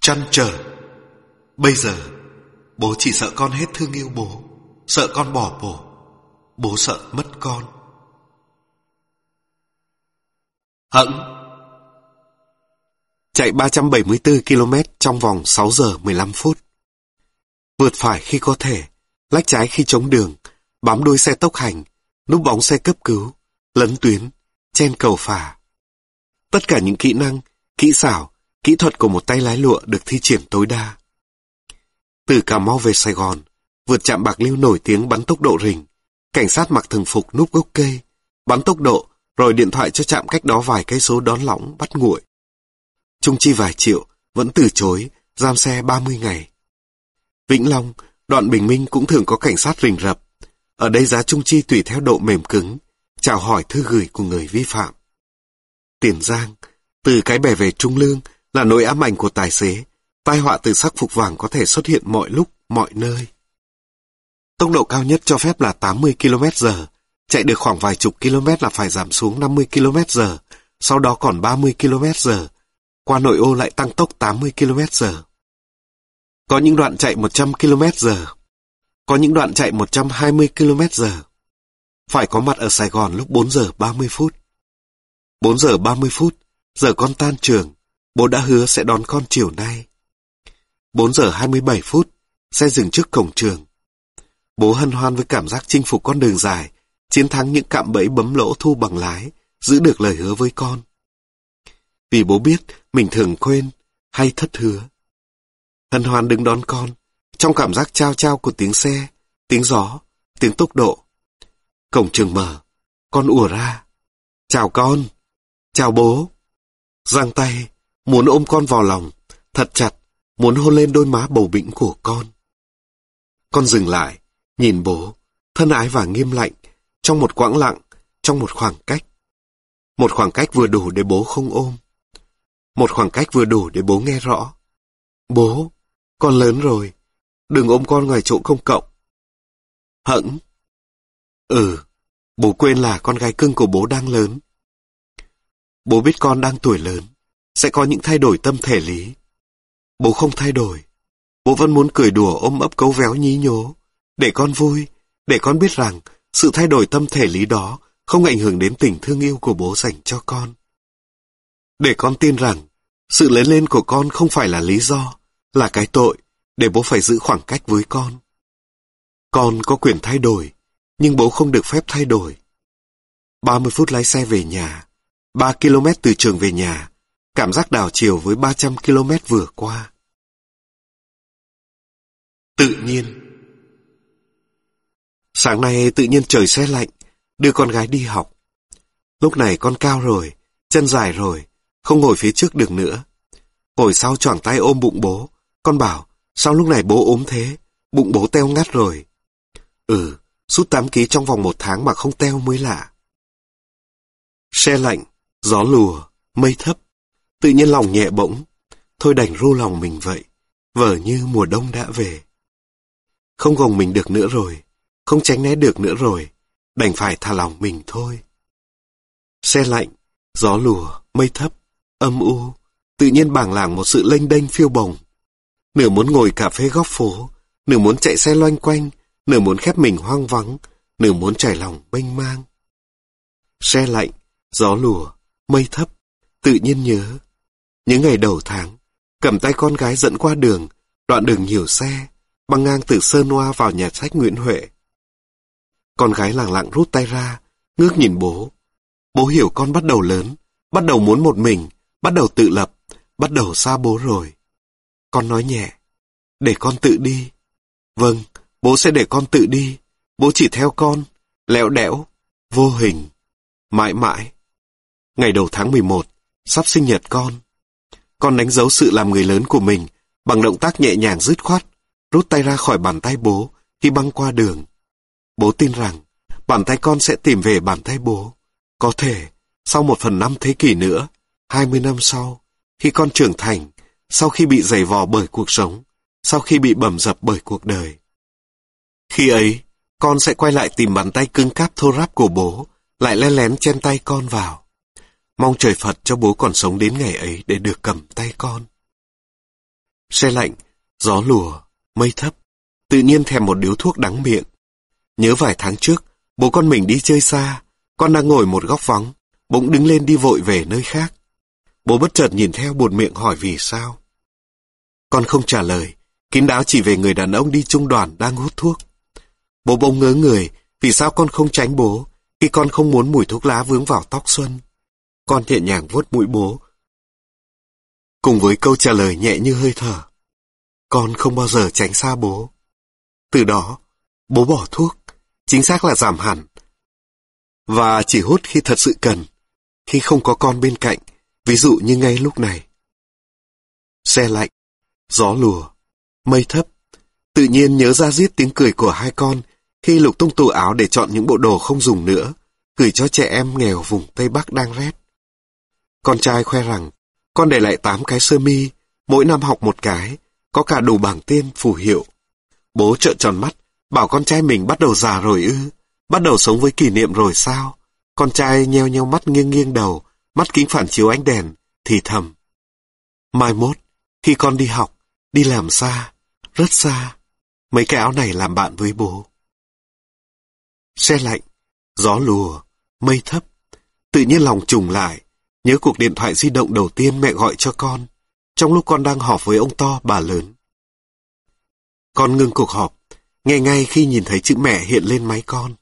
Chăn trở. Bây giờ, bố chỉ sợ con hết thương yêu bố, sợ con bỏ bố. Bố sợ mất con. Hững Chạy 374 km trong vòng 6 giờ 15 phút. Vượt phải khi có thể, lách trái khi chống đường, bám đuôi xe tốc hành, núp bóng xe cấp cứu, lấn tuyến, chen cầu phà. Tất cả những kỹ năng, kỹ xảo, kỹ thuật của một tay lái lụa được thi triển tối đa. Từ Cà Mau về Sài Gòn, vượt chạm Bạc Liêu nổi tiếng bắn tốc độ rình, cảnh sát mặc thường phục núp gốc cây, bắn tốc độ, rồi điện thoại cho chạm cách đó vài cây số đón lõng bắt nguội. Trung chi vài triệu, vẫn từ chối, giam xe 30 ngày. Vĩnh Long, đoạn Bình Minh cũng thường có cảnh sát rình rập. Ở đây giá trung chi tùy theo độ mềm cứng, chào hỏi thư gửi của người vi phạm. Tiền Giang, từ cái bè về Trung Lương là nỗi ám ảnh của tài xế. Tai họa từ sắc phục vàng có thể xuất hiện mọi lúc, mọi nơi. Tốc độ cao nhất cho phép là 80 km h Chạy được khoảng vài chục km là phải giảm xuống 50 km h sau đó còn 30 km h Qua nội ô lại tăng tốc 80 km h Có những đoạn chạy 100 km h Có những đoạn chạy 120 km h Phải có mặt ở Sài Gòn lúc 4 giờ 30 phút. 4 giờ 30 phút, giờ con tan trường, bố đã hứa sẽ đón con chiều nay. 4 giờ 27 phút, xe dừng trước cổng trường. Bố hân hoan với cảm giác chinh phục con đường dài, chiến thắng những cạm bẫy bấm lỗ thu bằng lái, giữ được lời hứa với con. Vì bố biết mình thường quên hay thất hứa. Hân hoan đứng đón con, trong cảm giác trao trao của tiếng xe, tiếng gió, tiếng tốc độ. Cổng trường mở, con ùa ra. Chào con, chào bố. Giang tay, muốn ôm con vào lòng, thật chặt, muốn hôn lên đôi má bầu bĩnh của con. Con dừng lại, nhìn bố, thân ái và nghiêm lạnh, trong một quãng lặng, trong một khoảng cách. Một khoảng cách vừa đủ để bố không ôm. Một khoảng cách vừa đủ để bố nghe rõ. Bố, con lớn rồi, đừng ôm con ngoài chỗ công cộng. Hững. Ừ, bố quên là con gái cưng của bố đang lớn. Bố biết con đang tuổi lớn, sẽ có những thay đổi tâm thể lý. Bố không thay đổi. Bố vẫn muốn cười đùa ôm ấp cấu véo nhí nhố, để con vui, để con biết rằng sự thay đổi tâm thể lý đó không ảnh hưởng đến tình thương yêu của bố dành cho con. Để con tin rằng, sự lớn lên của con không phải là lý do, là cái tội, để bố phải giữ khoảng cách với con. Con có quyền thay đổi, nhưng bố không được phép thay đổi. 30 phút lái xe về nhà, 3 km từ trường về nhà, cảm giác đảo chiều với 300 km vừa qua. Tự nhiên Sáng nay tự nhiên trời xe lạnh, đưa con gái đi học. Lúc này con cao rồi, chân dài rồi, không ngồi phía trước được nữa. Ngồi sau choàng tay ôm bụng bố, con bảo, sao lúc này bố ốm thế, bụng bố teo ngắt rồi. Ừ, sút 8 ký trong vòng một tháng mà không teo mới lạ. Xe lạnh, gió lùa, mây thấp, tự nhiên lòng nhẹ bỗng, thôi đành ru lòng mình vậy, vở như mùa đông đã về. Không gồng mình được nữa rồi, không tránh né được nữa rồi, đành phải thả lòng mình thôi. Xe lạnh, gió lùa, mây thấp, âm u, tự nhiên bảng làng một sự lênh đênh phiêu bồng. Nửa muốn ngồi cà phê góc phố, nửa muốn chạy xe loanh quanh, nửa muốn khép mình hoang vắng, nửa muốn trải lòng mênh mang. Xe lạnh, gió lùa, mây thấp, tự nhiên nhớ. Những ngày đầu tháng, cầm tay con gái dẫn qua đường, đoạn đường nhiều xe, băng ngang từ Sơn Hoa vào nhà sách Nguyễn Huệ. Con gái lặng lặng rút tay ra, ngước nhìn bố. Bố hiểu con bắt đầu lớn, bắt đầu muốn một mình, bắt đầu tự lập, bắt đầu xa bố rồi. Con nói nhẹ, để con tự đi. Vâng, bố sẽ để con tự đi. Bố chỉ theo con, lẹo đẽo, vô hình, mãi mãi. Ngày đầu tháng 11, sắp sinh nhật con. Con đánh dấu sự làm người lớn của mình bằng động tác nhẹ nhàng dứt khoát, rút tay ra khỏi bàn tay bố khi băng qua đường. Bố tin rằng bàn tay con sẽ tìm về bàn tay bố. Có thể, sau một phần năm thế kỷ nữa, hai mươi năm sau, khi con trưởng thành, sau khi bị giày vò bởi cuộc sống, sau khi bị bầm dập bởi cuộc đời. Khi ấy, con sẽ quay lại tìm bàn tay cứng cáp thô ráp của bố, lại len lén chen tay con vào. Mong trời Phật cho bố còn sống đến ngày ấy để được cầm tay con. Xe lạnh, gió lùa, mây thấp. Tự nhiên thèm một điếu thuốc đắng miệng. Nhớ vài tháng trước, bố con mình đi chơi xa. Con đang ngồi một góc vắng, bỗng đứng lên đi vội về nơi khác. Bố bất chợt nhìn theo buồn miệng hỏi vì sao. Con không trả lời, kín đáo chỉ về người đàn ông đi trung đoàn đang hút thuốc. Bố bỗng ngớ người, vì sao con không tránh bố, khi con không muốn mùi thuốc lá vướng vào tóc Xuân. Con nhẹ nhàng vuốt mũi bố. Cùng với câu trả lời nhẹ như hơi thở. Con không bao giờ tránh xa bố. Từ đó, bố bỏ thuốc, chính xác là giảm hẳn. Và chỉ hút khi thật sự cần, khi không có con bên cạnh, ví dụ như ngay lúc này. Xe lạnh, gió lùa, mây thấp, tự nhiên nhớ ra giết tiếng cười của hai con khi lục tung tủ áo để chọn những bộ đồ không dùng nữa, gửi cho trẻ em nghèo vùng Tây Bắc đang rét. Con trai khoe rằng, con để lại 8 cái sơ mi, mỗi năm học một cái, có cả đủ bảng tên phù hiệu. Bố trợn tròn mắt, bảo con trai mình bắt đầu già rồi ư, bắt đầu sống với kỷ niệm rồi sao? Con trai nheo nheo mắt nghiêng nghiêng đầu, mắt kính phản chiếu ánh đèn, thì thầm. Mai mốt, khi con đi học, đi làm xa, rất xa, mấy cái áo này làm bạn với bố. Xe lạnh, gió lùa, mây thấp, tự nhiên lòng trùng lại, nhớ cuộc điện thoại di động đầu tiên mẹ gọi cho con, trong lúc con đang họp với ông to bà lớn. Con ngưng cuộc họp, nghe ngay khi nhìn thấy chữ mẹ hiện lên máy con.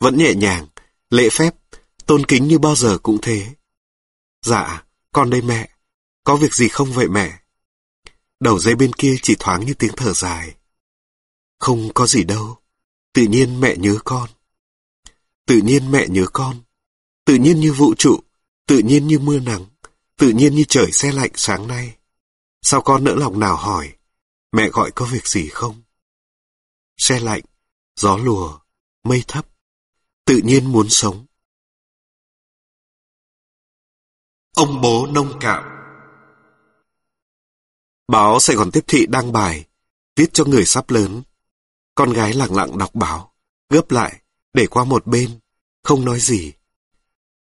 Vẫn nhẹ nhàng, lễ phép, tôn kính như bao giờ cũng thế. Dạ, con đây mẹ. Có việc gì không vậy mẹ? Đầu dây bên kia chỉ thoáng như tiếng thở dài. Không có gì đâu. Tự nhiên mẹ nhớ con. Tự nhiên mẹ nhớ con. Tự nhiên như vũ trụ. Tự nhiên như mưa nắng. Tự nhiên như trời xe lạnh sáng nay. Sao con nỡ lòng nào hỏi? Mẹ gọi có việc gì không? Xe lạnh, gió lùa, mây thấp. Tự nhiên muốn sống. Ông bố nông cạn Báo Sài Gòn Tiếp Thị đăng bài, viết cho người sắp lớn. Con gái lặng lặng đọc báo, gấp lại, để qua một bên, không nói gì.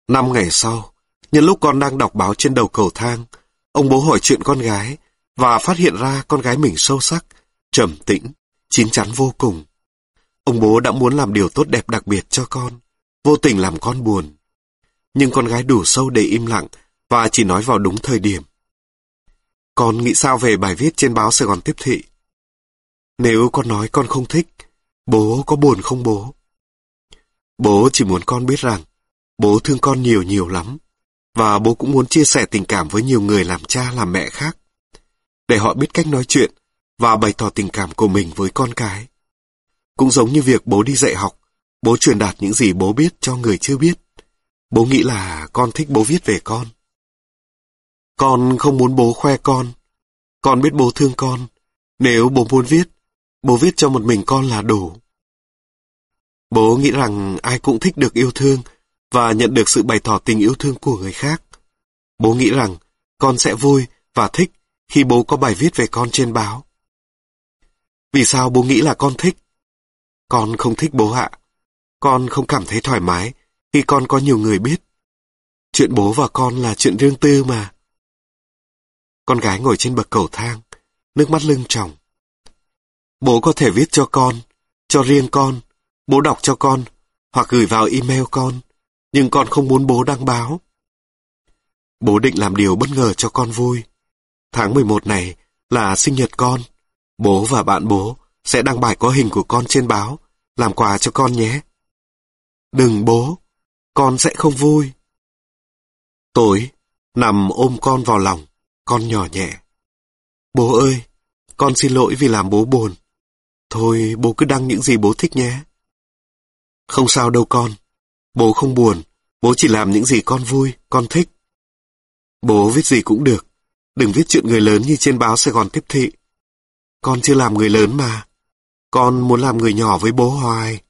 Năm ngày sau, nhân lúc con đang đọc báo trên đầu cầu thang, ông bố hỏi chuyện con gái và phát hiện ra con gái mình sâu sắc, trầm tĩnh, chín chắn vô cùng. Ông bố đã muốn làm điều tốt đẹp đặc biệt cho con, vô tình làm con buồn. Nhưng con gái đủ sâu để im lặng và chỉ nói vào đúng thời điểm. Con nghĩ sao về bài viết trên báo Sài Gòn Tiếp Thị? Nếu con nói con không thích, bố có buồn không bố? Bố chỉ muốn con biết rằng, bố thương con nhiều nhiều lắm, và bố cũng muốn chia sẻ tình cảm với nhiều người làm cha làm mẹ khác, để họ biết cách nói chuyện và bày tỏ tình cảm của mình với con cái. Cũng giống như việc bố đi dạy học, bố truyền đạt những gì bố biết cho người chưa biết. Bố nghĩ là con thích bố viết về con. Con không muốn bố khoe con. Con biết bố thương con. Nếu bố muốn viết, bố viết cho một mình con là đủ. Bố nghĩ rằng ai cũng thích được yêu thương và nhận được sự bày tỏ tình yêu thương của người khác. Bố nghĩ rằng con sẽ vui và thích khi bố có bài viết về con trên báo. Vì sao bố nghĩ là con thích? Con không thích bố ạ. Con không cảm thấy thoải mái khi con có nhiều người biết. Chuyện bố và con là chuyện riêng tư mà. Con gái ngồi trên bậc cầu thang, nước mắt lưng tròng. Bố có thể viết cho con, cho riêng con, bố đọc cho con, hoặc gửi vào email con, nhưng con không muốn bố đăng báo. Bố định làm điều bất ngờ cho con vui. Tháng 11 này là sinh nhật con. Bố và bạn bố sẽ đăng bài có hình của con trên báo, làm quà cho con nhé. Đừng bố, con sẽ không vui. Tối, nằm ôm con vào lòng, con nhỏ nhẹ. Bố ơi, con xin lỗi vì làm bố buồn. Thôi bố cứ đăng những gì bố thích nhé. Không sao đâu con. Bố không buồn, bố chỉ làm những gì con vui, con thích. Bố viết gì cũng được, đừng viết chuyện người lớn như trên báo Sài Gòn tiếp thị. Con chưa làm người lớn mà. Con muốn làm người nhỏ với bố hoài.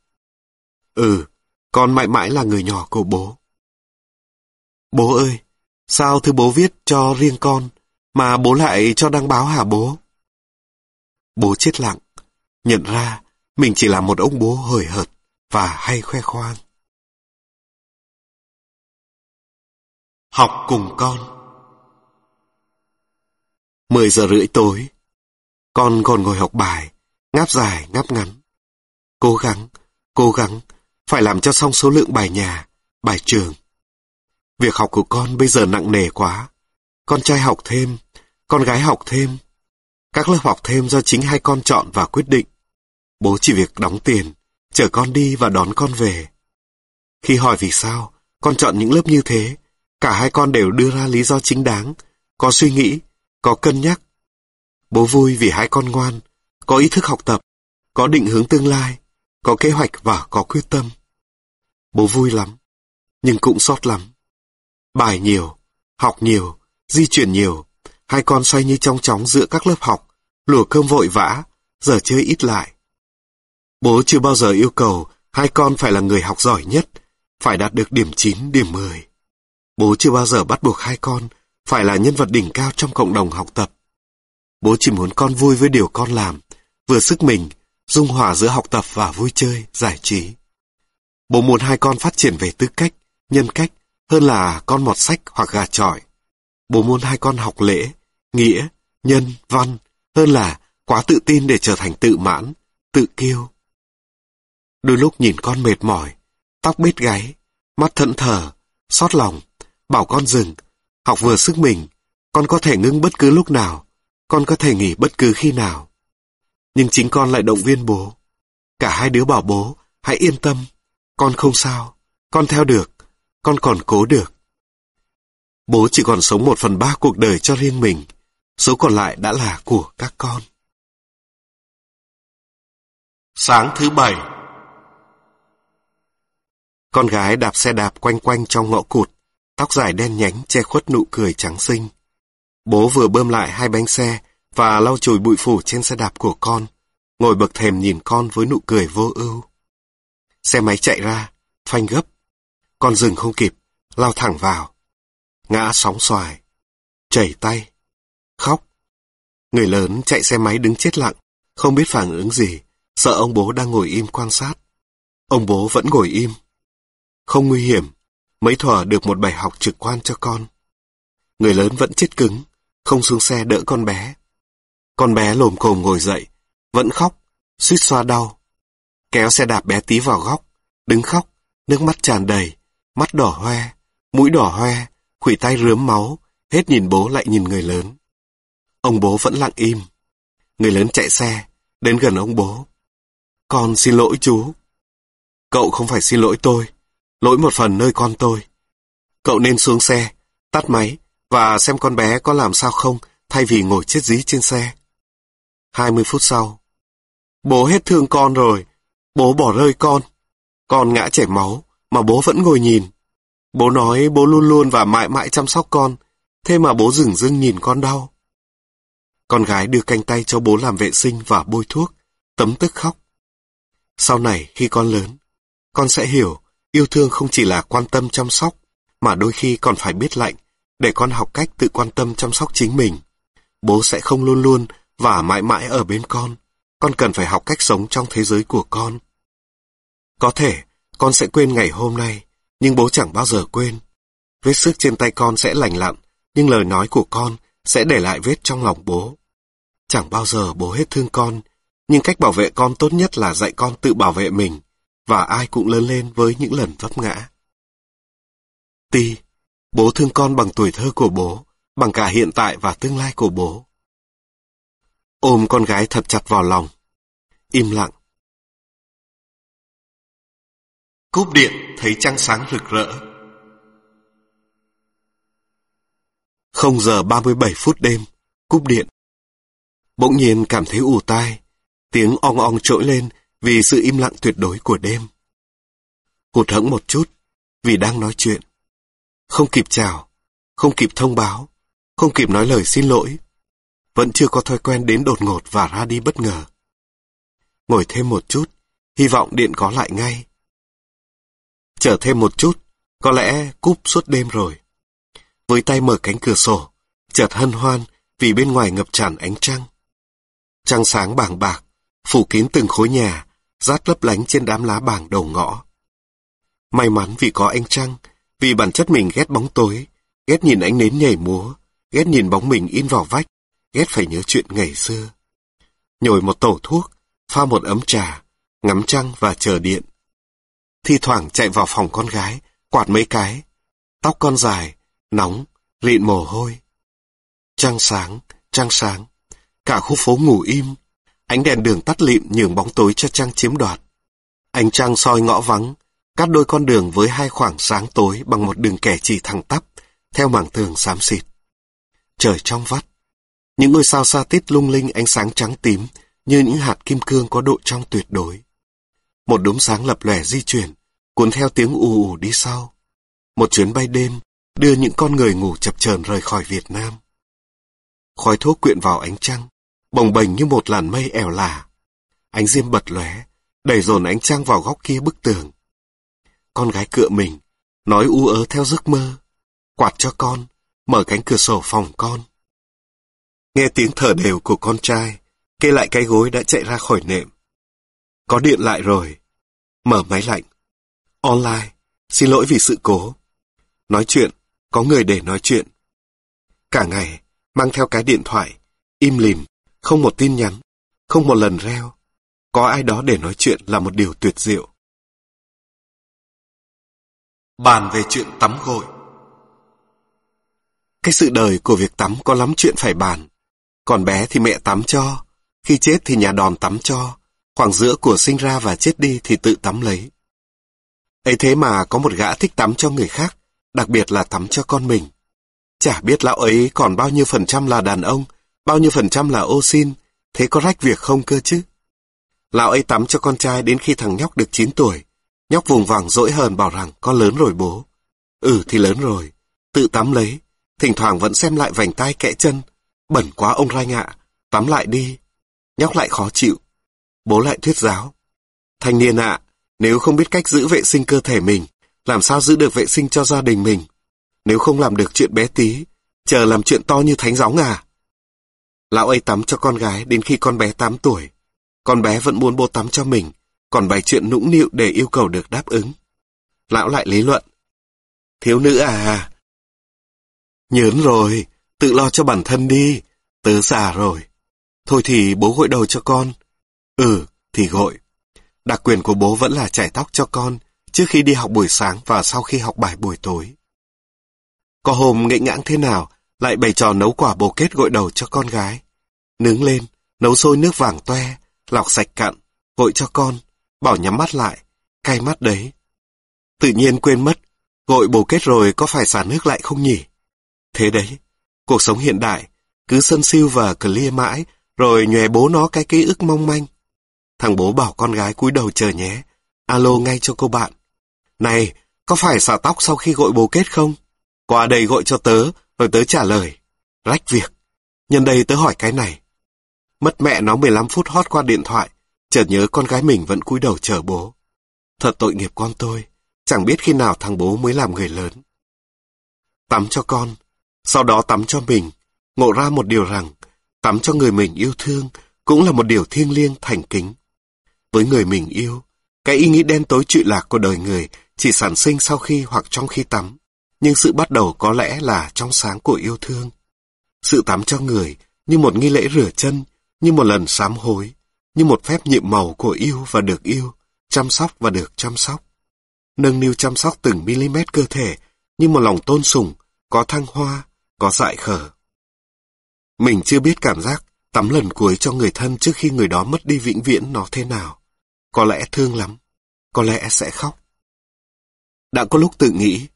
Ừ, con mãi mãi là người nhỏ của bố. Bố ơi, sao thư bố viết cho riêng con, mà bố lại cho đăng báo hả bố? Bố chết lặng, nhận ra mình chỉ là một ông bố hời hợt và hay khoe khoang. Học cùng con 10 giờ rưỡi tối, Con còn ngồi học bài, ngáp dài, ngáp ngắn. Cố gắng, cố gắng, phải làm cho xong số lượng bài nhà, bài trường. Việc học của con bây giờ nặng nề quá. Con trai học thêm, con gái học thêm. Các lớp học thêm do chính hai con chọn và quyết định. Bố chỉ việc đóng tiền, chở con đi và đón con về. Khi hỏi vì sao con chọn những lớp như thế, cả hai con đều đưa ra lý do chính đáng, có suy nghĩ, có cân nhắc. Bố vui vì hai con ngoan, có ý thức học tập, có định hướng tương lai, có kế hoạch và có quyết tâm. Bố vui lắm, nhưng cũng xót lắm. Bài nhiều, học nhiều, di chuyển nhiều, hai con xoay như trong chóng giữa các lớp học, lùa cơm vội vã, giờ chơi ít lại. Bố chưa bao giờ yêu cầu hai con phải là người học giỏi nhất, phải đạt được điểm 9, điểm 10. Bố chưa bao giờ bắt buộc hai con phải là nhân vật đỉnh cao trong cộng đồng học tập. Bố chỉ muốn con vui với điều con làm, vừa sức mình, dung hòa giữa học tập và vui chơi, giải trí. Bố muốn hai con phát triển về tư cách, nhân cách, hơn là con mọt sách hoặc gà trọi. Bố muốn hai con học lễ, nghĩa, nhân, văn, hơn là quá tự tin để trở thành tự mãn, tự kiêu. Đôi lúc nhìn con mệt mỏi, tóc bết gáy, mắt thẫn thờ, xót lòng, bảo con dừng, học vừa sức mình, con có thể ngưng bất cứ lúc nào, con có thể nghỉ bất cứ khi nào. Nhưng chính con lại động viên bố. Cả hai đứa bảo bố, hãy yên tâm, con không sao, con theo được, con còn cố được. Bố chỉ còn sống một phần ba cuộc đời cho riêng mình, số còn lại đã là của các con. Sáng thứ bảy Con gái đạp xe đạp quanh quanh trong ngõ cụt, tóc dài đen nhánh che khuất nụ cười trắng xinh. Bố vừa bơm lại hai bánh xe và lau chùi bụi phủ trên xe đạp của con, ngồi bậc thềm nhìn con với nụ cười vô ưu. Xe máy chạy ra, phanh gấp. Con dừng không kịp, lao thẳng vào. Ngã sóng xoài, chảy tay, khóc. Người lớn chạy xe máy đứng chết lặng, không biết phản ứng gì, sợ ông bố đang ngồi im quan sát. Ông bố vẫn ngồi im. Không nguy hiểm, mấy thuở được một bài học trực quan cho con. Người lớn vẫn chết cứng, không xuống xe đỡ con bé. Con bé lồm cồm ngồi dậy, vẫn khóc, suýt xoa đau. Kéo xe đạp bé tí vào góc, đứng khóc, nước mắt tràn đầy, mắt đỏ hoe, mũi đỏ hoe, khủy tay rướm máu, hết nhìn bố lại nhìn người lớn. Ông bố vẫn lặng im. Người lớn chạy xe, đến gần ông bố. Con xin lỗi chú. Cậu không phải xin lỗi tôi, lỗi một phần nơi con tôi. Cậu nên xuống xe, tắt máy và xem con bé có làm sao không thay vì ngồi chết dí trên xe. 20 phút sau, bố hết thương con rồi, bố bỏ rơi con. Con ngã chảy máu, mà bố vẫn ngồi nhìn. Bố nói bố luôn luôn và mãi mãi chăm sóc con, thế mà bố dừng dưng nhìn con đau. Con gái đưa canh tay cho bố làm vệ sinh và bôi thuốc, tấm tức khóc. Sau này khi con lớn, con sẽ hiểu yêu thương không chỉ là quan tâm chăm sóc, mà đôi khi còn phải biết lạnh, để con học cách tự quan tâm chăm sóc chính mình. Bố sẽ không luôn luôn và mãi mãi ở bên con. Con cần phải học cách sống trong thế giới của con. Có thể, con sẽ quên ngày hôm nay, nhưng bố chẳng bao giờ quên. Vết sức trên tay con sẽ lành lặn, nhưng lời nói của con sẽ để lại vết trong lòng bố. Chẳng bao giờ bố hết thương con, nhưng cách bảo vệ con tốt nhất là dạy con tự bảo vệ mình, và ai cũng lớn lên với những lần vấp ngã. Ti, bố thương con bằng tuổi thơ của bố, bằng cả hiện tại và tương lai của bố. Ôm con gái thật chặt vào lòng. Im lặng. Cúp điện thấy trăng sáng rực rỡ. Không giờ 37 phút đêm, cúp điện. Bỗng nhiên cảm thấy ù tai, tiếng ong ong trỗi lên vì sự im lặng tuyệt đối của đêm. Hụt hẫng một chút, vì đang nói chuyện. Không kịp chào, không kịp thông báo, không kịp nói lời xin lỗi. Vẫn chưa có thói quen đến đột ngột và ra đi bất ngờ. Ngồi thêm một chút, hy vọng điện có lại ngay. Chờ thêm một chút, có lẽ cúp suốt đêm rồi. Với tay mở cánh cửa sổ, chợt hân hoan vì bên ngoài ngập tràn ánh trăng. Trăng sáng bàng bạc, phủ kín từng khối nhà, rát lấp lánh trên đám lá bảng đầu ngõ. May mắn vì có anh trăng, vì bản chất mình ghét bóng tối, ghét nhìn ánh nến nhảy múa, ghét nhìn bóng mình in vào vách, ghét phải nhớ chuyện ngày xưa. nhồi một tổ thuốc, pha một ấm trà, ngắm trăng và chờ điện. Thi thoảng chạy vào phòng con gái, quạt mấy cái. Tóc con dài, nóng, rịn mồ hôi. Trăng sáng, trăng sáng. Cả khu phố ngủ im. Ánh đèn đường tắt lịm nhường bóng tối cho trăng chiếm đoạt. Ánh trăng soi ngõ vắng, cắt đôi con đường với hai khoảng sáng tối bằng một đường kẻ chỉ thẳng tắp, theo mảng tường xám xịt. Trời trong vắt. Những ngôi sao xa tít lung linh ánh sáng trắng tím như những hạt kim cương có độ trong tuyệt đối. Một đốm sáng lập lòe di chuyển, cuốn theo tiếng ù ù đi sau. Một chuyến bay đêm đưa những con người ngủ chập chờn rời khỏi Việt Nam. Khói thuốc quyện vào ánh trăng, bồng bềnh như một làn mây ẻo lả. Ánh diêm bật lóe, đẩy dồn ánh trăng vào góc kia bức tường. Con gái cựa mình, nói u ớ theo giấc mơ. Quạt cho con, mở cánh cửa sổ phòng con. Nghe tiếng thở đều của con trai, kê lại cái gối đã chạy ra khỏi nệm. Có điện lại rồi. Mở máy lạnh. Online, xin lỗi vì sự cố. Nói chuyện, có người để nói chuyện. Cả ngày, mang theo cái điện thoại, im lìm, không một tin nhắn, không một lần reo. Có ai đó để nói chuyện là một điều tuyệt diệu. Bàn về chuyện tắm gội Cái sự đời của việc tắm có lắm chuyện phải bàn. Còn bé thì mẹ tắm cho, khi chết thì nhà đòn tắm cho, khoảng giữa của sinh ra và chết đi thì tự tắm lấy. ấy thế mà có một gã thích tắm cho người khác, đặc biệt là tắm cho con mình. Chả biết lão ấy còn bao nhiêu phần trăm là đàn ông, bao nhiêu phần trăm là ô xin, thế có rách việc không cơ chứ? Lão ấy tắm cho con trai đến khi thằng nhóc được 9 tuổi. Nhóc vùng vàng dỗi hờn bảo rằng con lớn rồi bố. Ừ thì lớn rồi, tự tắm lấy, thỉnh thoảng vẫn xem lại vành tay kẽ chân. Bẩn quá ông ranh ạ, tắm lại đi. Nhóc lại khó chịu. Bố lại thuyết giáo. Thanh niên ạ, nếu không biết cách giữ vệ sinh cơ thể mình, làm sao giữ được vệ sinh cho gia đình mình? Nếu không làm được chuyện bé tí, chờ làm chuyện to như thánh gióng à? Lão ấy tắm cho con gái đến khi con bé 8 tuổi. Con bé vẫn muốn bố tắm cho mình, còn bày chuyện nũng nịu để yêu cầu được đáp ứng. Lão lại lý luận. Thiếu nữ à? Nhớn rồi, tự lo cho bản thân đi, tớ già rồi. Thôi thì bố gội đầu cho con. Ừ, thì gội. Đặc quyền của bố vẫn là chải tóc cho con, trước khi đi học buổi sáng và sau khi học bài buổi tối. Có hôm nghịch ngãng thế nào, lại bày trò nấu quả bồ kết gội đầu cho con gái. Nướng lên, nấu sôi nước vàng toe, lọc sạch cặn, gội cho con, bảo nhắm mắt lại, cay mắt đấy. Tự nhiên quên mất, gội bồ kết rồi có phải xả nước lại không nhỉ? Thế đấy, cuộc sống hiện đại, cứ sân siêu và clear mãi, rồi nhòe bố nó cái ký ức mong manh. Thằng bố bảo con gái cúi đầu chờ nhé, alo ngay cho cô bạn. Này, có phải xả tóc sau khi gội bồ kết không? Qua đây gội cho tớ, rồi tớ trả lời. Rách việc. Nhân đây tớ hỏi cái này. Mất mẹ nó 15 phút hót qua điện thoại, chợt nhớ con gái mình vẫn cúi đầu chờ bố. Thật tội nghiệp con tôi, chẳng biết khi nào thằng bố mới làm người lớn. Tắm cho con, sau đó tắm cho mình, ngộ ra một điều rằng, tắm cho người mình yêu thương cũng là một điều thiêng liêng thành kính. Với người mình yêu, cái ý nghĩ đen tối trụy lạc của đời người chỉ sản sinh sau khi hoặc trong khi tắm nhưng sự bắt đầu có lẽ là trong sáng của yêu thương. Sự tắm cho người như một nghi lễ rửa chân, như một lần sám hối, như một phép nhiệm màu của yêu và được yêu, chăm sóc và được chăm sóc. Nâng niu chăm sóc từng mm cơ thể như một lòng tôn sùng, có thăng hoa, có dại khở. Mình chưa biết cảm giác tắm lần cuối cho người thân trước khi người đó mất đi vĩnh viễn nó thế nào. Có lẽ thương lắm, có lẽ sẽ khóc. Đã có lúc tự nghĩ,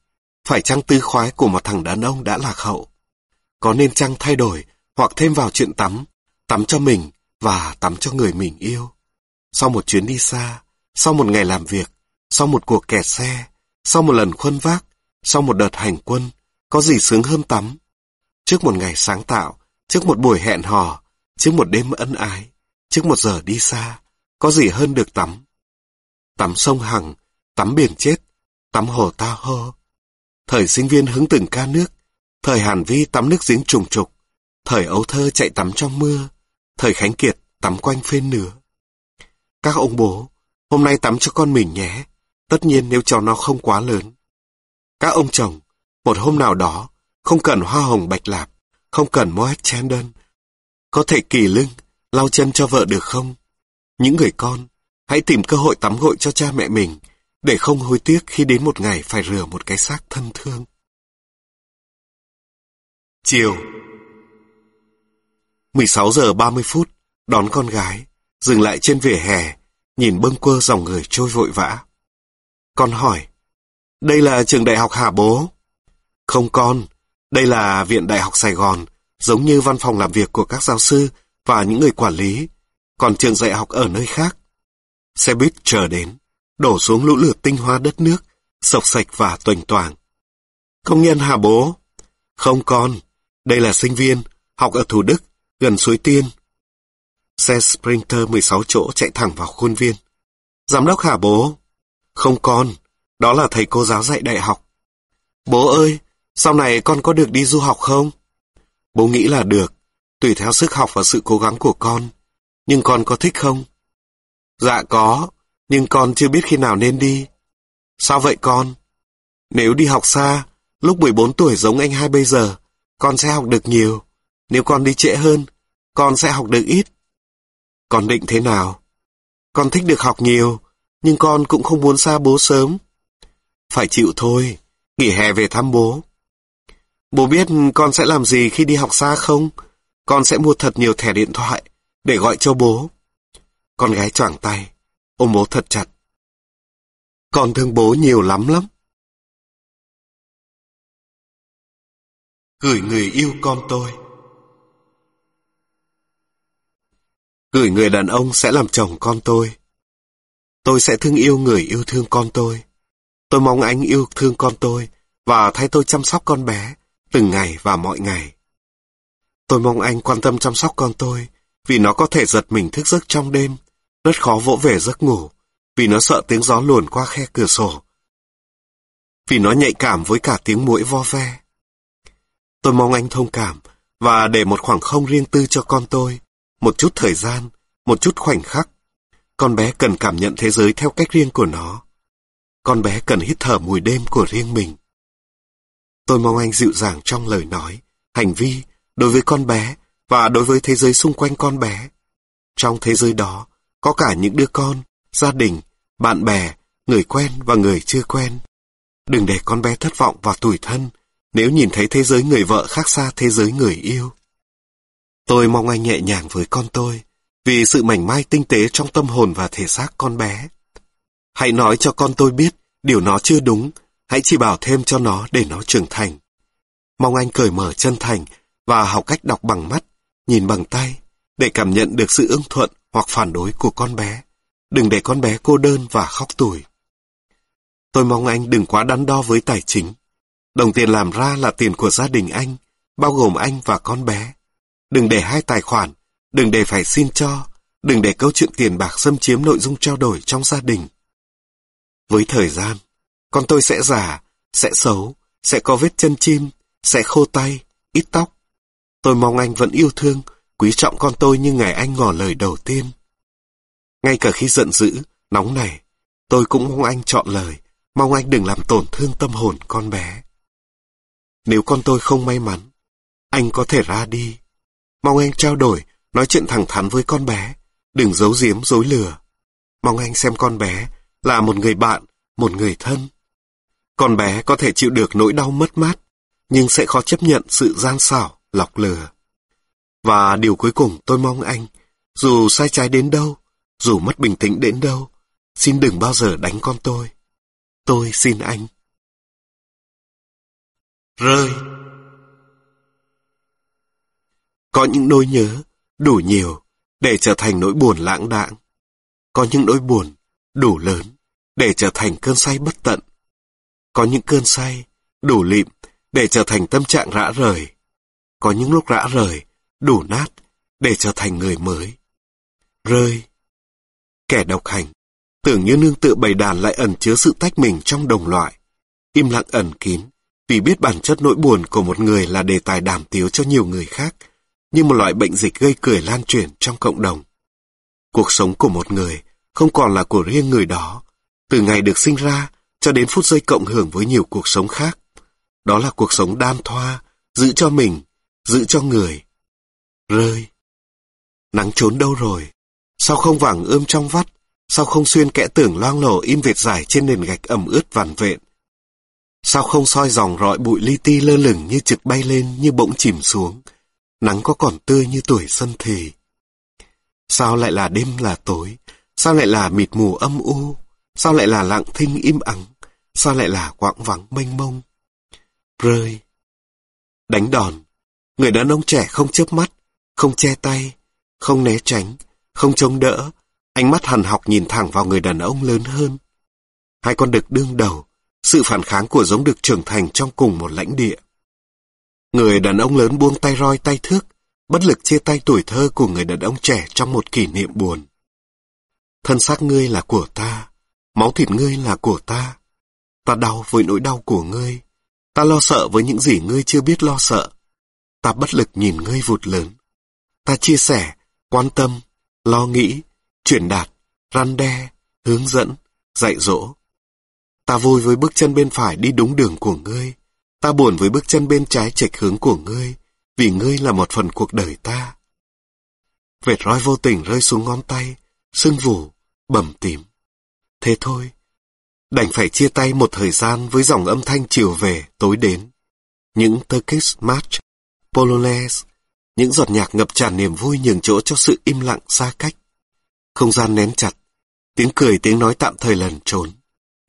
phải chăng tư khoái của một thằng đàn ông đã lạc hậu? Có nên chăng thay đổi hoặc thêm vào chuyện tắm, tắm cho mình và tắm cho người mình yêu? Sau một chuyến đi xa, sau một ngày làm việc, sau một cuộc kẹt xe, sau một lần khuân vác, sau một đợt hành quân, có gì sướng hơn tắm? Trước một ngày sáng tạo, trước một buổi hẹn hò, trước một đêm ân ái, trước một giờ đi xa, có gì hơn được tắm? Tắm sông Hằng, tắm biển chết, tắm hồ Ta Hô, Thời sinh viên hứng từng ca nước, thời Hàn Vi tắm nước giếng trùng trục, thời ấu thơ chạy tắm trong mưa, thời Khánh Kiệt tắm quanh phên nửa. Các ông bố, hôm nay tắm cho con mình nhé, tất nhiên nếu cho nó không quá lớn. Các ông chồng, một hôm nào đó, không cần hoa hồng bạch lạp, không cần Moet Chandon, có thể kỳ lưng, lau chân cho vợ được không? Những người con, hãy tìm cơ hội tắm gội cho cha mẹ mình, để không hối tiếc khi đến một ngày phải rửa một cái xác thân thương. Chiều 16 giờ 30 phút, đón con gái, dừng lại trên vỉa hè, nhìn bâng quơ dòng người trôi vội vã. Con hỏi, đây là trường đại học hả bố? Không con, đây là Viện Đại học Sài Gòn, giống như văn phòng làm việc của các giáo sư và những người quản lý, còn trường dạy học ở nơi khác. Xe buýt chờ đến, đổ xuống lũ lượt tinh hoa đất nước, sộc sạch và tuềnh toàng. Công nhân hả bố? Không con, đây là sinh viên, học ở Thủ Đức, gần suối Tiên. Xe Sprinter 16 chỗ chạy thẳng vào khuôn viên. Giám đốc hả bố? Không con, đó là thầy cô giáo dạy đại học. Bố ơi, sau này con có được đi du học không? Bố nghĩ là được, tùy theo sức học và sự cố gắng của con. Nhưng con có thích không? Dạ có, nhưng con chưa biết khi nào nên đi. Sao vậy con? Nếu đi học xa, lúc 14 tuổi giống anh hai bây giờ, con sẽ học được nhiều. Nếu con đi trễ hơn, con sẽ học được ít. Con định thế nào? Con thích được học nhiều, nhưng con cũng không muốn xa bố sớm. Phải chịu thôi, nghỉ hè về thăm bố. Bố biết con sẽ làm gì khi đi học xa không? Con sẽ mua thật nhiều thẻ điện thoại để gọi cho bố. Con gái choảng tay, ôm bố thật chặt. Con thương bố nhiều lắm lắm. Gửi người yêu con tôi. Gửi người đàn ông sẽ làm chồng con tôi. Tôi sẽ thương yêu người yêu thương con tôi. Tôi mong anh yêu thương con tôi và thay tôi chăm sóc con bé từng ngày và mọi ngày. Tôi mong anh quan tâm chăm sóc con tôi vì nó có thể giật mình thức giấc trong đêm, rất khó vỗ về giấc ngủ vì nó sợ tiếng gió luồn qua khe cửa sổ. Vì nó nhạy cảm với cả tiếng mũi vo ve. Tôi mong anh thông cảm và để một khoảng không riêng tư cho con tôi, một chút thời gian, một chút khoảnh khắc. Con bé cần cảm nhận thế giới theo cách riêng của nó. Con bé cần hít thở mùi đêm của riêng mình. Tôi mong anh dịu dàng trong lời nói, hành vi, đối với con bé và đối với thế giới xung quanh con bé. Trong thế giới đó, có cả những đứa con, gia đình, bạn bè, người quen và người chưa quen. Đừng để con bé thất vọng và tủi thân nếu nhìn thấy thế giới người vợ khác xa thế giới người yêu. Tôi mong anh nhẹ nhàng với con tôi, vì sự mảnh mai tinh tế trong tâm hồn và thể xác con bé. Hãy nói cho con tôi biết điều nó chưa đúng, hãy chỉ bảo thêm cho nó để nó trưởng thành. Mong anh cởi mở chân thành và học cách đọc bằng mắt, nhìn bằng tay, để cảm nhận được sự ưng thuận hoặc phản đối của con bé. Đừng để con bé cô đơn và khóc tuổi. Tôi mong anh đừng quá đắn đo với tài chính. Đồng tiền làm ra là tiền của gia đình anh, bao gồm anh và con bé. Đừng để hai tài khoản, đừng để phải xin cho, đừng để câu chuyện tiền bạc xâm chiếm nội dung trao đổi trong gia đình. Với thời gian, con tôi sẽ già, sẽ xấu, sẽ có vết chân chim, sẽ khô tay, ít tóc. Tôi mong anh vẫn yêu thương, quý trọng con tôi như ngày anh ngỏ lời đầu tiên. Ngay cả khi giận dữ, nóng này, tôi cũng mong anh chọn lời, mong anh đừng làm tổn thương tâm hồn con bé. Nếu con tôi không may mắn, anh có thể ra đi. Mong anh trao đổi, nói chuyện thẳng thắn với con bé, đừng giấu giếm dối lừa. Mong anh xem con bé là một người bạn, một người thân. Con bé có thể chịu được nỗi đau mất mát, nhưng sẽ khó chấp nhận sự gian xảo, lọc lừa. Và điều cuối cùng tôi mong anh, dù sai trái đến đâu, dù mất bình tĩnh đến đâu, xin đừng bao giờ đánh con tôi. Tôi xin anh. Rơi Có những nỗi nhớ đủ nhiều để trở thành nỗi buồn lãng đãng. Có những nỗi buồn đủ lớn để trở thành cơn say bất tận. Có những cơn say đủ lịm để trở thành tâm trạng rã rời. Có những lúc rã rời đủ nát để trở thành người mới. Rơi. Kẻ độc hành, tưởng như nương tựa bầy đàn lại ẩn chứa sự tách mình trong đồng loại. Im lặng ẩn kín, vì biết bản chất nỗi buồn của một người là đề tài đàm tiếu cho nhiều người khác, như một loại bệnh dịch gây cười lan truyền trong cộng đồng. Cuộc sống của một người không còn là của riêng người đó, từ ngày được sinh ra cho đến phút giây cộng hưởng với nhiều cuộc sống khác. Đó là cuộc sống đam thoa, giữ cho mình, giữ cho người. Rơi. Nắng trốn đâu rồi? Sao không vàng ươm trong vắt? Sao không xuyên kẽ tưởng loang lổ in vệt dài trên nền gạch ẩm ướt vằn vện? Sao không soi dòng rọi bụi li ti lơ lửng như trực bay lên như bỗng chìm xuống? Nắng có còn tươi như tuổi xuân thì. Sao lại là đêm là tối? Sao lại là mịt mù âm u? Sao lại là lặng thinh im ắng? Sao lại là quãng vắng mênh mông? Rơi. Đánh đòn. Người đàn ông trẻ không chớp mắt, không che tay, không né tránh, không chống đỡ. Ánh mắt hằn học nhìn thẳng vào người đàn ông lớn hơn. Hai con đực đương đầu, sự phản kháng của giống đực trưởng thành trong cùng một lãnh địa. Người đàn ông lớn buông tay roi tay thước, bất lực chia tay tuổi thơ của người đàn ông trẻ trong một kỷ niệm buồn. Thân xác ngươi là của ta, máu thịt ngươi là của ta. Ta đau với nỗi đau của ngươi. Ta lo sợ với những gì ngươi chưa biết lo sợ. Ta bất lực nhìn ngươi vụt lớn. Ta chia sẻ, quan tâm, lo nghĩ, truyền đạt, răn đe, hướng dẫn, dạy dỗ. Ta vui với bước chân bên phải đi đúng đường của ngươi. Ta buồn với bước chân bên trái chệch hướng của ngươi, vì ngươi là một phần cuộc đời ta. Vệt roi vô tình rơi xuống ngón tay, sưng vù, bầm tím. Thế thôi, đành phải chia tay một thời gian với dòng âm thanh chiều về, tối đến. Những Turkish March, Polonaise, những giọt nhạc ngập tràn niềm vui nhường chỗ cho sự im lặng xa cách. Không gian nén chặt, tiếng cười tiếng nói tạm thời lần trốn.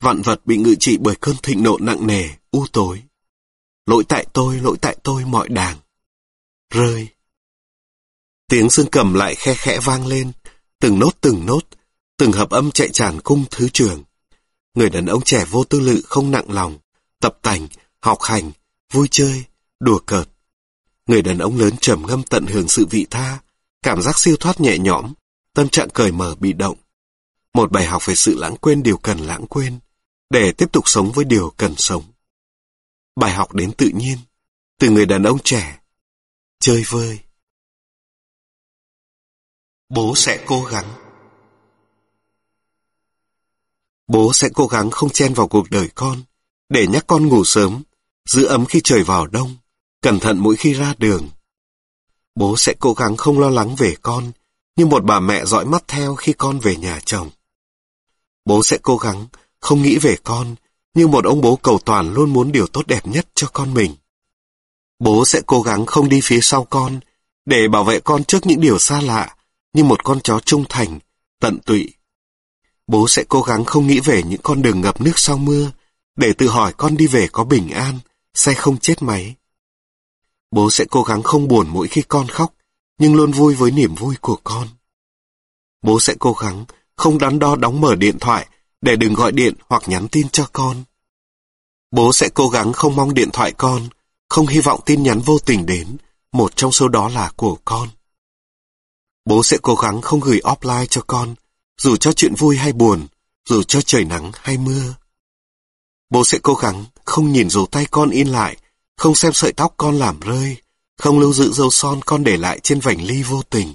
Vạn vật bị ngự trị bởi cơn thịnh nộ nặng nề, u tối. Lỗi tại tôi, lỗi tại tôi mọi đàng. Rơi. Tiếng xương cầm lại khe khẽ vang lên, từng nốt từng nốt, từng hợp âm chạy tràn cung thứ trường. Người đàn ông trẻ vô tư lự không nặng lòng, tập tành, học hành, vui chơi, đùa cợt. Người đàn ông lớn trầm ngâm tận hưởng sự vị tha, cảm giác siêu thoát nhẹ nhõm, tâm trạng cởi mở bị động. Một bài học về sự lãng quên điều cần lãng quên, để tiếp tục sống với điều cần sống. Bài học đến tự nhiên, từ người đàn ông trẻ, chơi vơi. Bố sẽ cố gắng. Bố sẽ cố gắng không chen vào cuộc đời con, để nhắc con ngủ sớm, giữ ấm khi trời vào đông, cẩn thận mỗi khi ra đường. Bố sẽ cố gắng không lo lắng về con, như một bà mẹ dõi mắt theo khi con về nhà chồng. Bố sẽ cố gắng không nghĩ về con, như một ông bố cầu toàn luôn muốn điều tốt đẹp nhất cho con mình. Bố sẽ cố gắng không đi phía sau con, để bảo vệ con trước những điều xa lạ, như một con chó trung thành, tận tụy. Bố sẽ cố gắng không nghĩ về những con đường ngập nước sau mưa, để tự hỏi con đi về có bình an, xe không chết máy. Bố sẽ cố gắng không buồn mỗi khi con khóc, nhưng luôn vui với niềm vui của con. Bố sẽ cố gắng không đắn đo đóng mở điện thoại để đừng gọi điện hoặc nhắn tin cho con. Bố sẽ cố gắng không mong điện thoại con, không hy vọng tin nhắn vô tình đến, một trong số đó là của con. Bố sẽ cố gắng không gửi offline cho con, dù cho chuyện vui hay buồn, dù cho trời nắng hay mưa. Bố sẽ cố gắng không nhìn dấu tay con in lại, không xem sợi tóc con làm rơi, không lưu giữ dấu son con để lại trên vành ly vô tình.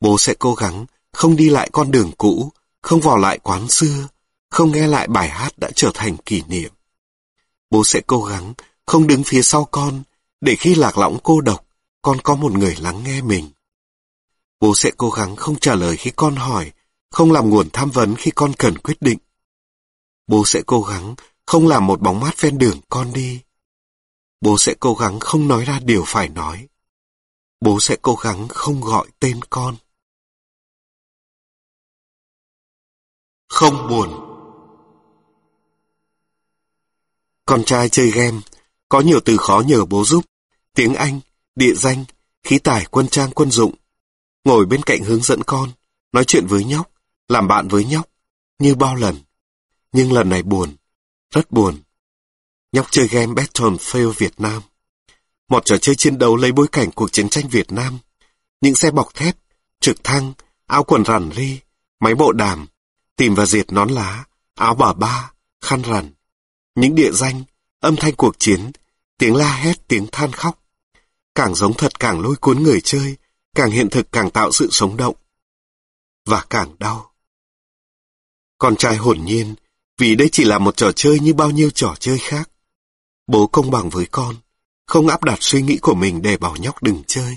Bố sẽ cố gắng không đi lại con đường cũ, không vào lại quán xưa, không nghe lại bài hát đã trở thành kỷ niệm. Bố sẽ cố gắng không đứng phía sau con, để khi lạc lõng cô độc, con có một người lắng nghe mình. Bố sẽ cố gắng không trả lời khi con hỏi, không làm nguồn tham vấn khi con cần quyết định. Bố sẽ cố gắng không làm một bóng mát ven đường con đi. Bố sẽ cố gắng không nói ra điều phải nói. Bố sẽ cố gắng không gọi tên con. Không buồn. Con trai chơi game, có nhiều từ khó nhờ bố giúp. Tiếng Anh, địa danh, khí tài quân trang quân dụng. Ngồi bên cạnh hướng dẫn con, nói chuyện với nhóc, làm bạn với nhóc, như bao lần. Nhưng lần này buồn, rất buồn. Nhóc chơi game Battlefield Việt Nam. Một trò chơi chiến đấu lấy bối cảnh cuộc chiến tranh Việt Nam. Những xe bọc thép, trực thăng, áo quần rằn ri, máy bộ đàm, tìm và diệt nón lá, áo bà ba, khăn rằn. Những địa danh, âm thanh cuộc chiến, tiếng la hét, tiếng than khóc. Càng giống thật càng lôi cuốn người chơi, càng hiện thực càng tạo sự sống động. Và càng đau. Con trai hồn nhiên, vì đây chỉ là một trò chơi như bao nhiêu trò chơi khác. Bố công bằng với con, không áp đặt suy nghĩ của mình để bảo nhóc đừng chơi.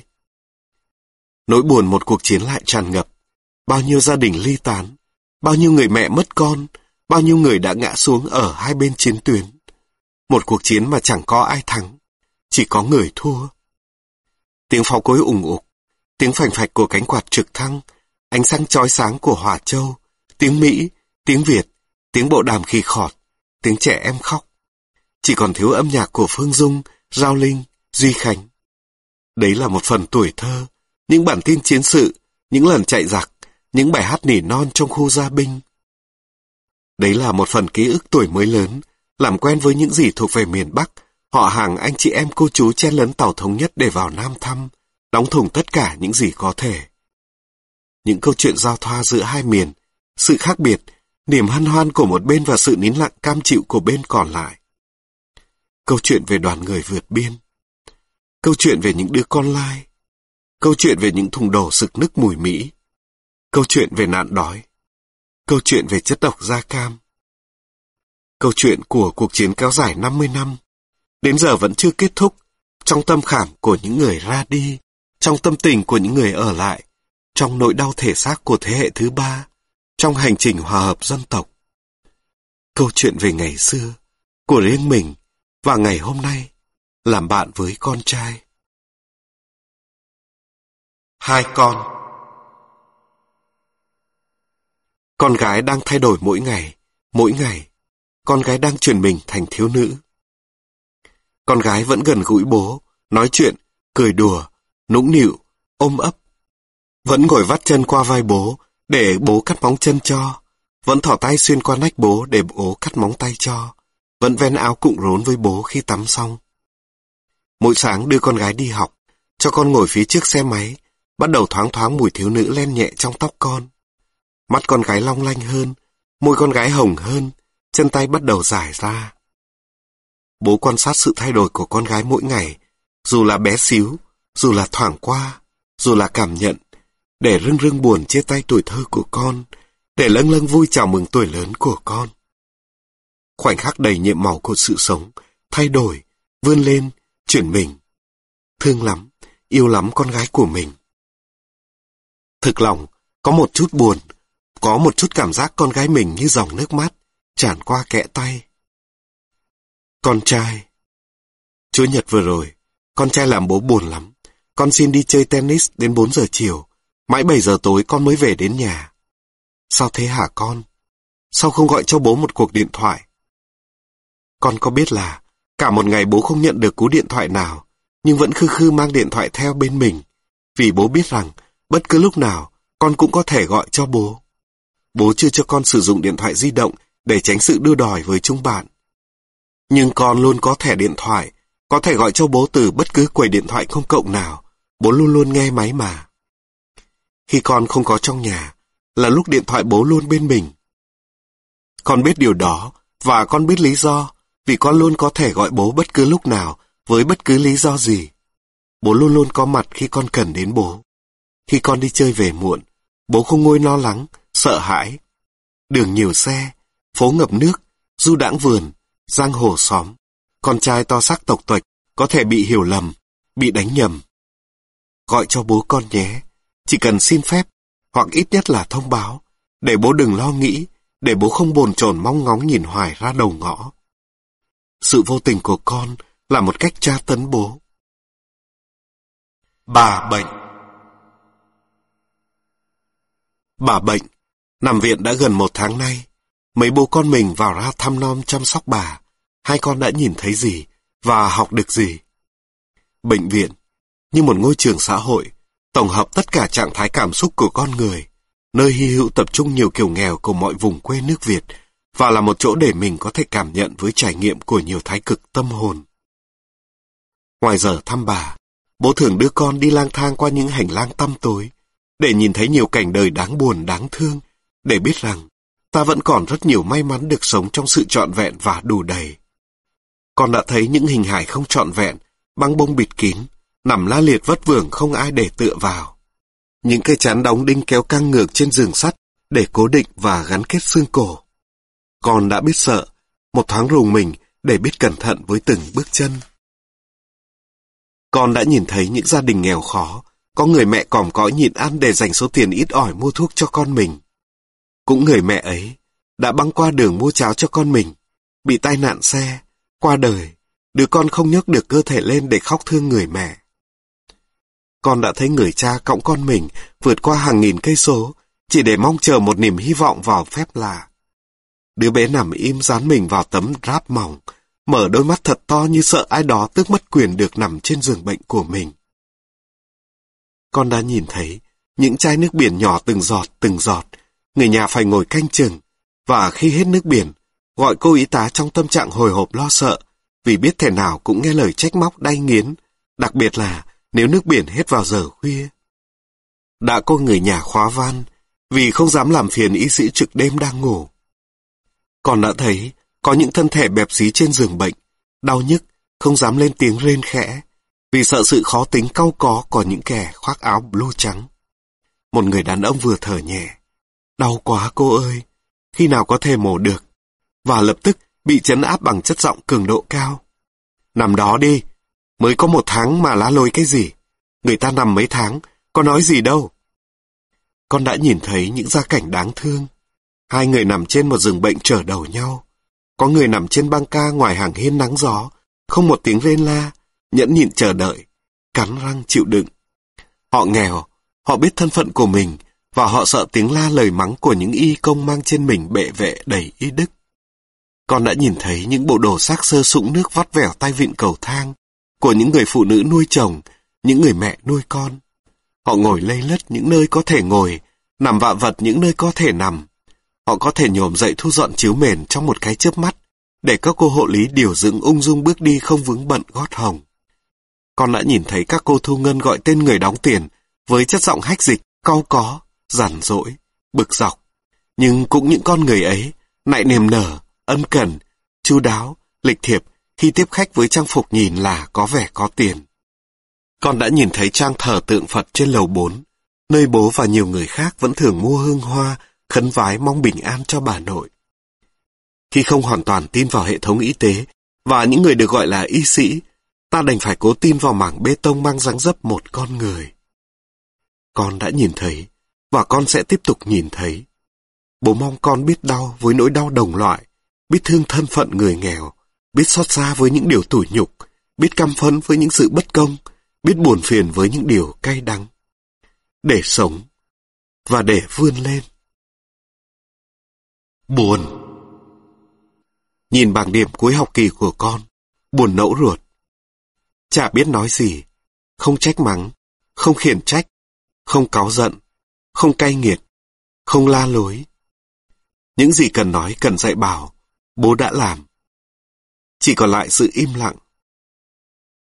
Nỗi buồn một cuộc chiến lại tràn ngập. Bao nhiêu gia đình ly tán, bao nhiêu người mẹ mất con, bao nhiêu người đã ngã xuống ở hai bên chiến tuyến. Một cuộc chiến mà chẳng có ai thắng, chỉ có người thua. Tiếng pháo cối ủng ục, tiếng phành phạch của cánh quạt trực thăng, ánh sáng chói sáng của hỏa châu, tiếng Mỹ, tiếng Việt, tiếng bộ đàm khi khọt, tiếng trẻ em khóc. Chỉ còn thiếu âm nhạc của Phương Dung, Giao Linh, Duy Khánh. Đấy là một phần tuổi thơ, những bản tin chiến sự, những lần chạy giặc, những bài hát nỉ non trong khu gia binh. Đấy là một phần ký ức tuổi mới lớn, làm quen với những gì thuộc về miền Bắc, họ hàng anh chị em cô chú chen lấn tàu thống nhất để vào Nam thăm, đóng thùng tất cả những gì có thể. Những câu chuyện giao thoa giữa hai miền, sự khác biệt, niềm hân hoan của một bên và sự nín lặng cam chịu của bên còn lại. Câu chuyện về đoàn người vượt biên. Câu chuyện về những đứa con lai. Câu chuyện về những thùng đổ sực nức mùi Mỹ. Câu chuyện về nạn đói. Câu chuyện về chất độc da cam. Câu chuyện của cuộc chiến kéo dài 50 năm. Đến giờ vẫn chưa kết thúc. Trong tâm khảm của những người ra đi. Trong tâm tình của những người ở lại. Trong nỗi đau thể xác của thế hệ thứ ba. Trong hành trình hòa hợp dân tộc. Câu chuyện về ngày xưa. Của riêng mình. Và ngày hôm nay. Làm bạn với con trai. Hai con Con gái đang thay đổi mỗi ngày, mỗi ngày. Con gái đang chuyển mình thành thiếu nữ. Con gái vẫn gần gũi bố, nói chuyện, cười đùa, nũng nịu, ôm ấp. Vẫn ngồi vắt chân qua vai bố, để bố cắt móng chân cho. Vẫn thỏ tay xuyên qua nách bố để bố cắt móng tay cho. Vẫn ven áo cụng rốn với bố khi tắm xong. Mỗi sáng đưa con gái đi học, cho con ngồi phía trước xe máy, bắt đầu thoáng thoáng mùi thiếu nữ len nhẹ trong tóc con. Mắt con gái long lanh hơn, môi con gái hồng hơn, chân tay bắt đầu dài ra. Bố quan sát sự thay đổi của con gái mỗi ngày, dù là bé xíu, dù là thoảng qua, dù là cảm nhận, để rưng rưng buồn chia tay tuổi thơ của con, để lâng lâng vui chào mừng tuổi lớn của con. Khoảnh khắc đầy nhiệm màu của sự sống, thay đổi, vươn lên, chuyển mình. Thương lắm, yêu lắm con gái của mình. Thực lòng, có một chút buồn, có một chút cảm giác con gái mình như dòng nước mắt, tràn qua kẽ tay. Con trai Chúa Nhật vừa rồi, con trai làm bố buồn lắm. Con xin đi chơi tennis đến 4 giờ chiều. Mãi 7 giờ tối con mới về đến nhà. Sao thế hả con? Sao không gọi cho bố một cuộc điện thoại? Con có biết là cả một ngày bố không nhận được cú điện thoại nào, nhưng vẫn khư khư mang điện thoại theo bên mình, vì bố biết rằng bất cứ lúc nào con cũng có thể gọi cho bố. Bố chưa cho con sử dụng điện thoại di động để tránh sự đưa đòi với chúng bạn. Nhưng con luôn có thẻ điện thoại, có thể gọi cho bố từ bất cứ quầy điện thoại công cộng nào. Bố luôn luôn nghe máy mà. Khi con không có trong nhà, là lúc điện thoại bố luôn bên mình. Con biết điều đó, và con biết lý do, vì con luôn có thể gọi bố bất cứ lúc nào, với bất cứ lý do gì. Bố luôn luôn có mặt khi con cần đến bố. Khi con đi chơi về muộn, bố không ngôi lo lắng, sợ hãi. Đường nhiều xe, phố ngập nước, du đãng vườn, giang hồ xóm. Con trai to xác tộc tuệch có thể bị hiểu lầm, bị đánh nhầm. Gọi cho bố con nhé, chỉ cần xin phép, hoặc ít nhất là thông báo, để bố đừng lo nghĩ, để bố không bồn chồn mong ngóng nhìn hoài ra đầu ngõ. Sự vô tình của con là một cách tra tấn bố. Bà bệnh Bà bệnh, nằm viện đã gần một tháng nay. Mấy bố con mình vào ra thăm nom chăm sóc bà. Hai con đã nhìn thấy gì và học được gì? Bệnh viện, như một ngôi trường xã hội, tổng hợp tất cả trạng thái cảm xúc của con người, nơi hy hữu tập trung nhiều kiểu nghèo của mọi vùng quê nước Việt, và là một chỗ để mình có thể cảm nhận với trải nghiệm của nhiều thái cực tâm hồn. Ngoài giờ thăm bà, bố thường đưa con đi lang thang qua những hành lang tăm tối, để nhìn thấy nhiều cảnh đời đáng buồn đáng thương, để biết rằng ta vẫn còn rất nhiều may mắn được sống trong sự trọn vẹn và đủ đầy. Con đã thấy những hình hài không trọn vẹn, băng bông bịt kín, nằm la liệt vất vưởng không ai để tựa vào. Những cây chán đóng đinh kéo căng ngược trên giường sắt để cố định và gắn kết xương cổ. Con đã biết sợ, một thoáng rùng mình để biết cẩn thận với từng bước chân. Con đã nhìn thấy những gia đình nghèo khó, Có người mẹ còm cõi nhịn ăn để dành số tiền ít ỏi mua thuốc cho con mình. Cũng người mẹ ấy đã băng qua đường mua cháo cho con mình, bị tai nạn xe, qua đời, đứa con không nhấc được cơ thể lên để khóc thương người mẹ. Con đã thấy người cha cõng con mình vượt qua hàng nghìn cây số chỉ để mong chờ một niềm hy vọng vào phép lạ. Đứa bé nằm im dán mình vào tấm ráp mỏng, mở đôi mắt thật to như sợ ai đó tước mất quyền được nằm trên giường bệnh của mình. Con đã nhìn thấy những chai nước biển nhỏ từng giọt từng giọt, người nhà phải ngồi canh chừng, và khi hết nước biển, gọi cô y tá trong tâm trạng hồi hộp lo sợ, vì biết thể nào cũng nghe lời trách móc đay nghiến, đặc biệt là nếu nước biển hết vào giờ khuya. Đã có người nhà khóa van, vì không dám làm phiền y sĩ trực đêm đang ngủ. Còn đã thấy có những thân thể bẹp dí trên giường bệnh, đau nhức, không dám lên tiếng rên khẽ, vì sợ sự khó tính cau có của những kẻ khoác áo blue trắng. Một người đàn ông vừa thở nhẹ. Đau quá cô ơi, khi nào có thể mổ được? Và lập tức bị chấn áp bằng chất giọng cường độ cao. Nằm đó đi, mới có một tháng mà lá lôi cái gì? Người ta nằm mấy tháng, có nói gì đâu. Con đã nhìn thấy những gia cảnh đáng thương. Hai người nằm trên một giường bệnh trở đầu nhau. Có người nằm trên băng ca ngoài hàng hiên nắng gió, không một tiếng rên la, nhẫn nhịn chờ đợi, cắn răng chịu đựng. Họ nghèo, họ biết thân phận của mình, và họ sợ tiếng la lời mắng của những y công mang trên mình bệ vệ đầy y đức. Con đã nhìn thấy những bộ đồ xác sơ sũng nước vắt vẻo tay vịn cầu thang của những người phụ nữ nuôi chồng, những người mẹ nuôi con. Họ ngồi lây lất những nơi có thể ngồi, nằm vạ vật những nơi có thể nằm. Họ có thể nhổm dậy thu dọn chiếu mền trong một cái chớp mắt, để các cô hộ lý điều dưỡng ung dung bước đi không vướng bận gót hồng. Con đã nhìn thấy các cô thu ngân gọi tên người đóng tiền với chất giọng hách dịch, cau có, giản dỗi, bực dọc. Nhưng cũng những con người ấy, lại niềm nở, ân cần, chu đáo, lịch thiệp khi tiếp khách với trang phục nhìn là có vẻ có tiền. Con đã nhìn thấy trang thờ tượng Phật trên lầu 4, nơi bố và nhiều người khác vẫn thường mua hương hoa, khấn vái mong bình an cho bà nội. Khi không hoàn toàn tin vào hệ thống y tế và những người được gọi là y sĩ, ta đành phải cố tin vào mảng bê tông mang dáng dấp một con người. Con đã nhìn thấy, và con sẽ tiếp tục nhìn thấy. Bố mong con biết đau với nỗi đau đồng loại, biết thương thân phận người nghèo, biết xót xa với những điều tủi nhục, biết căm phẫn với những sự bất công, biết buồn phiền với những điều cay đắng. Để sống và để vươn lên. Buồn Nhìn bảng điểm cuối học kỳ của con, buồn nẫu ruột. Chả biết nói gì, không trách mắng, không khiển trách, không cáu giận, không cay nghiệt, không la lối. Những gì cần nói, cần dạy bảo, bố đã làm. Chỉ còn lại sự im lặng.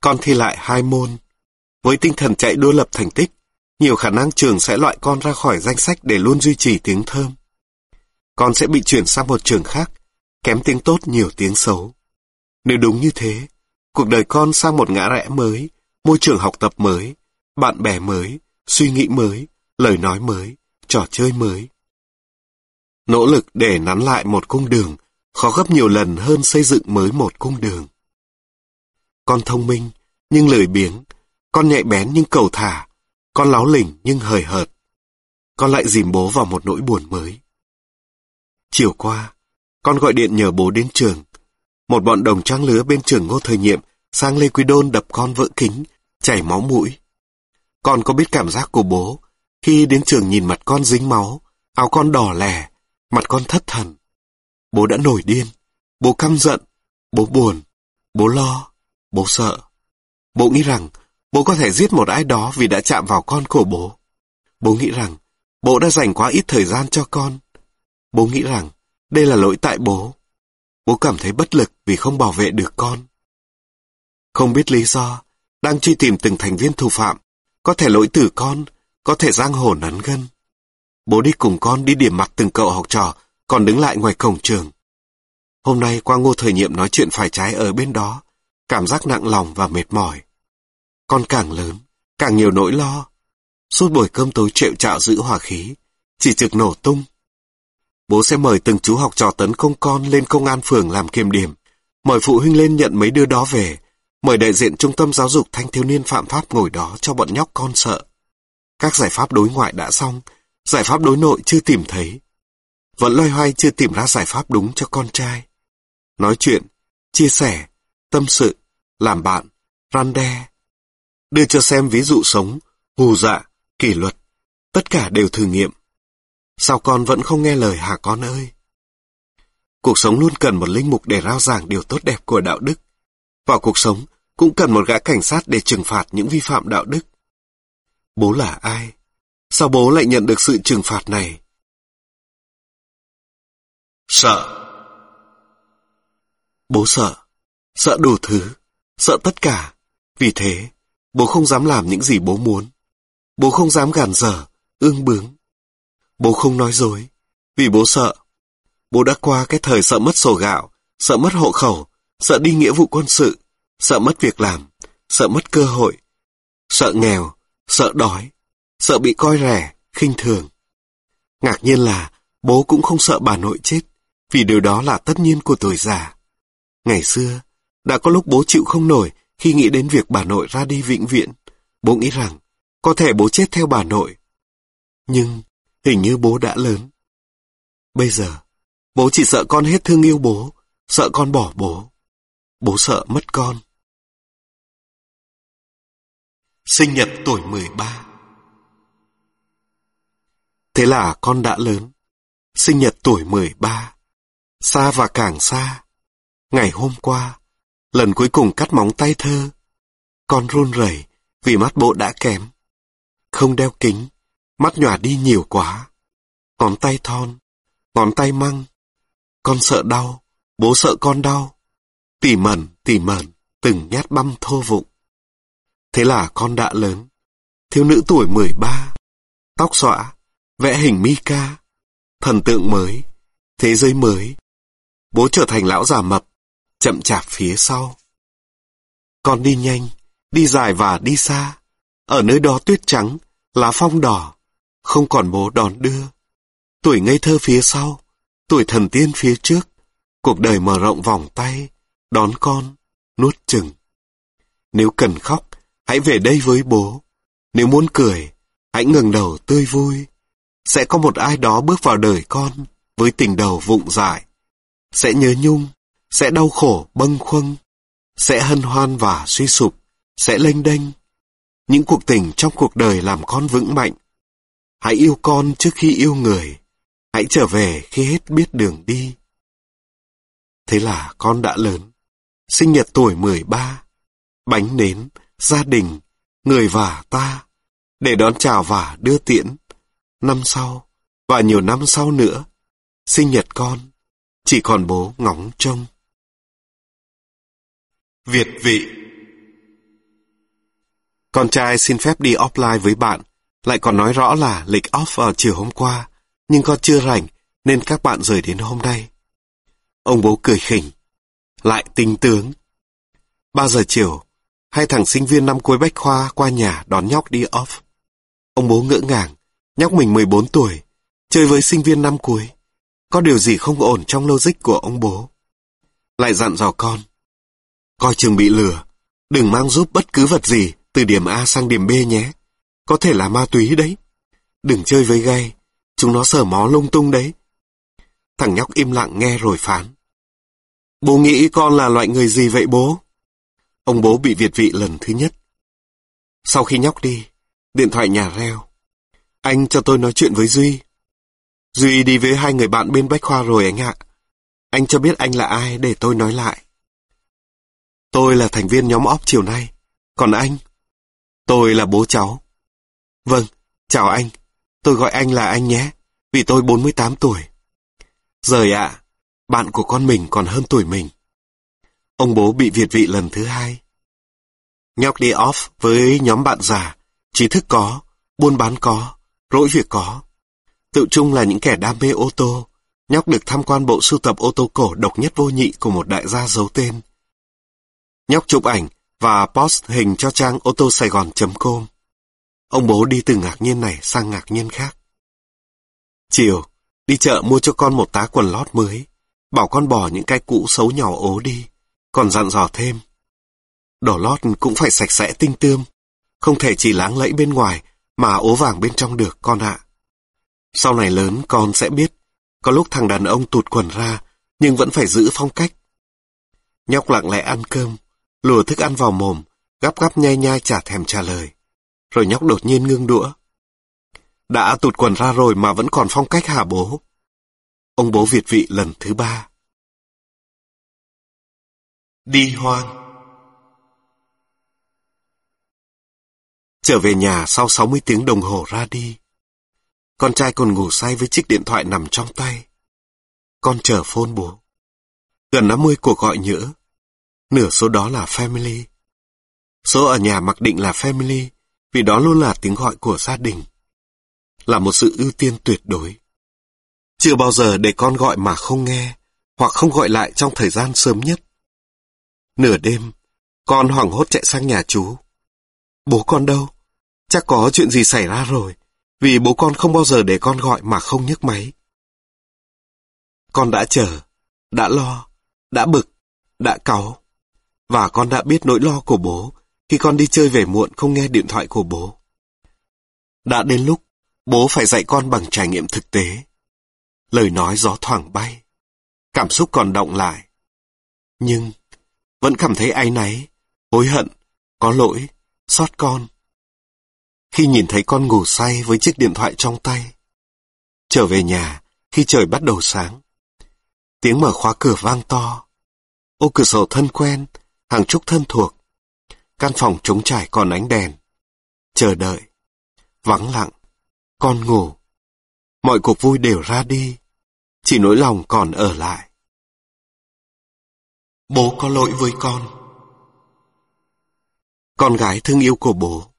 Con thi lại hai môn. Với tinh thần chạy đua lập thành tích, nhiều khả năng trường sẽ loại con ra khỏi danh sách để luôn duy trì tiếng thơm. Con sẽ bị chuyển sang một trường khác, kém tiếng tốt nhiều tiếng xấu. Nếu đúng như thế, cuộc đời con sang một ngã rẽ mới, môi trường học tập mới, bạn bè mới, suy nghĩ mới, lời nói mới, trò chơi mới. Nỗ lực để nắn lại một cung đường khó gấp nhiều lần hơn xây dựng mới một cung đường. Con thông minh nhưng lười biếng, con nhạy bén nhưng cầu thả, con láo lỉnh nhưng hời hợt. Con lại dìm bố vào một nỗi buồn mới. Chiều qua, con gọi điện nhờ bố đến trường. Một bọn đồng trang lứa bên trường ngô thời nhiệm sang Lê Quý Đôn đập con vỡ kính, chảy máu mũi. Con có biết cảm giác của bố khi đến trường nhìn mặt con dính máu, áo con đỏ lẻ, mặt con thất thần. Bố đã nổi điên, bố căm giận, bố buồn, bố lo, bố sợ. Bố nghĩ rằng bố có thể giết một ai đó vì đã chạm vào con của bố. Bố nghĩ rằng bố đã dành quá ít thời gian cho con. Bố nghĩ rằng đây là lỗi tại bố. Bố cảm thấy bất lực vì không bảo vệ được con. Không biết lý do, đang truy tìm từng thành viên thủ phạm, có thể lỗi từ con, có thể giang hồ nắn gân. Bố đi cùng con đi điểm mặt từng cậu học trò, còn đứng lại ngoài cổng trường. Hôm nay qua ngô thời nhiệm nói chuyện phải trái ở bên đó, cảm giác nặng lòng và mệt mỏi. Con càng lớn, càng nhiều nỗi lo. Suốt buổi cơm tối trệu trạo giữ hòa khí, chỉ trực nổ tung. Bố sẽ mời từng chú học trò tấn công con lên công an phường làm kiểm điểm, mời phụ huynh lên nhận mấy đứa đó về, mời đại diện trung tâm giáo dục thanh thiếu niên phạm pháp ngồi đó cho bọn nhóc con sợ. Các giải pháp đối ngoại đã xong, giải pháp đối nội chưa tìm thấy. Vẫn loay hoay chưa tìm ra giải pháp đúng cho con trai. Nói chuyện, chia sẻ, tâm sự, làm bạn, răn đe. Đưa cho xem ví dụ sống, hù dạ, kỷ luật. Tất cả đều thử nghiệm. Sao con vẫn không nghe lời hả con ơi? Cuộc sống luôn cần một linh mục để rao giảng điều tốt đẹp của đạo đức. Vào cuộc sống cũng cần một gã cảnh sát để trừng phạt những vi phạm đạo đức. Bố là ai? Sao bố lại nhận được sự trừng phạt này? Sợ. Bố sợ. Sợ đủ thứ. Sợ tất cả. Vì thế, bố không dám làm những gì bố muốn. Bố không dám gàn dở, ương bướng. Bố không nói dối, vì bố sợ. Bố đã qua cái thời sợ mất sổ gạo, sợ mất hộ khẩu, sợ đi nghĩa vụ quân sự, sợ mất việc làm, sợ mất cơ hội, sợ nghèo, sợ đói, sợ bị coi rẻ, khinh thường. Ngạc nhiên là bố cũng không sợ bà nội chết, vì điều đó là tất nhiên của tuổi già. Ngày xưa, đã có lúc bố chịu không nổi khi nghĩ đến việc bà nội ra đi vĩnh viễn. Bố nghĩ rằng, có thể bố chết theo bà nội. Nhưng, hình như bố đã lớn. Bây giờ, bố chỉ sợ con hết thương yêu bố, sợ con bỏ bố. Bố sợ mất con. Sinh nhật tuổi 13 Thế là con đã lớn. Sinh nhật tuổi 13. Xa và càng xa. Ngày hôm qua, lần cuối cùng cắt móng tay thơ. Con run rẩy vì mắt bộ đã kém. Không đeo kính, mắt nhòa đi nhiều quá. Ngón tay thon, ngón tay măng. Con sợ đau, bố sợ con đau. Tỉ mẩn, tỉ mẩn, từng nhát băm thô vụng. Thế là con đã lớn. Thiếu nữ tuổi 13. Tóc xõa, vẽ hình Mika. Thần tượng mới, thế giới mới. Bố trở thành lão già mập, chậm chạp phía sau. Con đi nhanh, đi dài và đi xa. Ở nơi đó tuyết trắng, lá phong đỏ, không còn bố đón đưa. Tuổi ngây thơ phía sau, tuổi thần tiên phía trước, cuộc đời mở rộng vòng tay, đón con, nuốt chừng. Nếu cần khóc, hãy về đây với bố. Nếu muốn cười, hãy ngừng đầu tươi vui. Sẽ có một ai đó bước vào đời con với tình đầu vụng dại. Sẽ nhớ nhung, sẽ đau khổ bâng khuâng, sẽ hân hoan và suy sụp, sẽ lênh đênh. Những cuộc tình trong cuộc đời làm con vững mạnh. Hãy yêu con trước khi yêu người. Hãy trở về khi hết biết đường đi. Thế là con đã lớn. Sinh nhật tuổi 13. Bánh nến, gia đình, người và ta. Để đón chào và đưa tiễn. Năm sau, và nhiều năm sau nữa. Sinh nhật con, chỉ còn bố ngóng trông. Việt vị Con trai xin phép đi offline với bạn, lại còn nói rõ là lịch off vào chiều hôm qua, nhưng con chưa rảnh nên các bạn rời đến hôm nay. Ông bố cười khỉnh, lại tinh tướng. Ba giờ chiều, hai thằng sinh viên năm cuối bách khoa qua nhà đón nhóc đi off. Ông bố ngỡ ngàng, nhóc mình 14 tuổi, chơi với sinh viên năm cuối. Có điều gì không ổn trong logic của ông bố. Lại dặn dò con, Coi chừng bị lừa. Đừng mang giúp bất cứ vật gì từ điểm A sang điểm B nhé. Có thể là ma túy đấy. Đừng chơi với gay. Chúng nó sờ mó lung tung đấy. Thằng nhóc im lặng nghe rồi phán. Bố nghĩ con là loại người gì vậy bố? Ông bố bị việt vị lần thứ nhất. Sau khi nhóc đi, điện thoại nhà reo. Anh cho tôi nói chuyện với Duy. Duy đi với hai người bạn bên Bách Khoa rồi anh ạ. Anh cho biết anh là ai để tôi nói lại. Tôi là thành viên nhóm óc chiều nay. Còn anh? Tôi là bố cháu. Vâng, chào anh. Tôi gọi anh là anh nhé, vì tôi 48 tuổi. Rời ạ, bạn của con mình còn hơn tuổi mình. Ông bố bị việt vị lần thứ hai. Nhóc đi off với nhóm bạn già, trí thức có, buôn bán có, rỗi việc có. Tự chung là những kẻ đam mê ô tô. Nhóc được tham quan bộ sưu tập ô tô cổ độc nhất vô nhị của một đại gia giấu tên. Nhóc chụp ảnh và post hình cho trang ô tô Sài Gòn.com. Ông bố đi từ ngạc nhiên này sang ngạc nhiên khác. Chiều, đi chợ mua cho con một tá quần lót mới, bảo con bỏ những cái cũ xấu nhỏ ố đi, còn dặn dò thêm. Đồ lót cũng phải sạch sẽ tinh tươm, không thể chỉ láng lẫy bên ngoài mà ố vàng bên trong được con ạ. Sau này lớn con sẽ biết, có lúc thằng đàn ông tụt quần ra, nhưng vẫn phải giữ phong cách. Nhóc lặng lẽ ăn cơm, lùa thức ăn vào mồm, gắp gắp nhai nhai chả thèm trả lời. Rồi nhóc đột nhiên ngưng đũa. Đã tụt quần ra rồi mà vẫn còn phong cách hả bố? Ông bố Việt vị lần thứ ba. Đi hoang Trở về nhà sau 60 tiếng đồng hồ ra đi. Con trai còn ngủ say với chiếc điện thoại nằm trong tay. Con chờ phone bố. Gần 50 cuộc gọi nhỡ. Nửa số đó là family. Số ở nhà mặc định là family vì đó luôn là tiếng gọi của gia đình. Là một sự ưu tiên tuyệt đối. Chưa bao giờ để con gọi mà không nghe hoặc không gọi lại trong thời gian sớm nhất. Nửa đêm, con hoảng hốt chạy sang nhà chú. Bố con đâu? Chắc có chuyện gì xảy ra rồi, vì bố con không bao giờ để con gọi mà không nhấc máy. Con đã chờ, đã lo, đã bực, đã cáu. Và con đã biết nỗi lo của bố khi con đi chơi về muộn không nghe điện thoại của bố. Đã đến lúc bố phải dạy con bằng trải nghiệm thực tế. Lời nói gió thoảng bay, cảm xúc còn động lại. Nhưng vẫn cảm thấy áy náy, hối hận, có lỗi, xót con. Khi nhìn thấy con ngủ say với chiếc điện thoại trong tay. Trở về nhà khi trời bắt đầu sáng. Tiếng mở khóa cửa vang to. Ô cửa sổ thân quen, hàng trúc thân thuộc. Căn phòng trống trải còn ánh đèn. Chờ đợi. Vắng lặng. Con ngủ. Mọi cuộc vui đều ra đi. Chỉ nỗi lòng còn ở lại. Bố có lỗi với con. Con gái thương yêu của bố.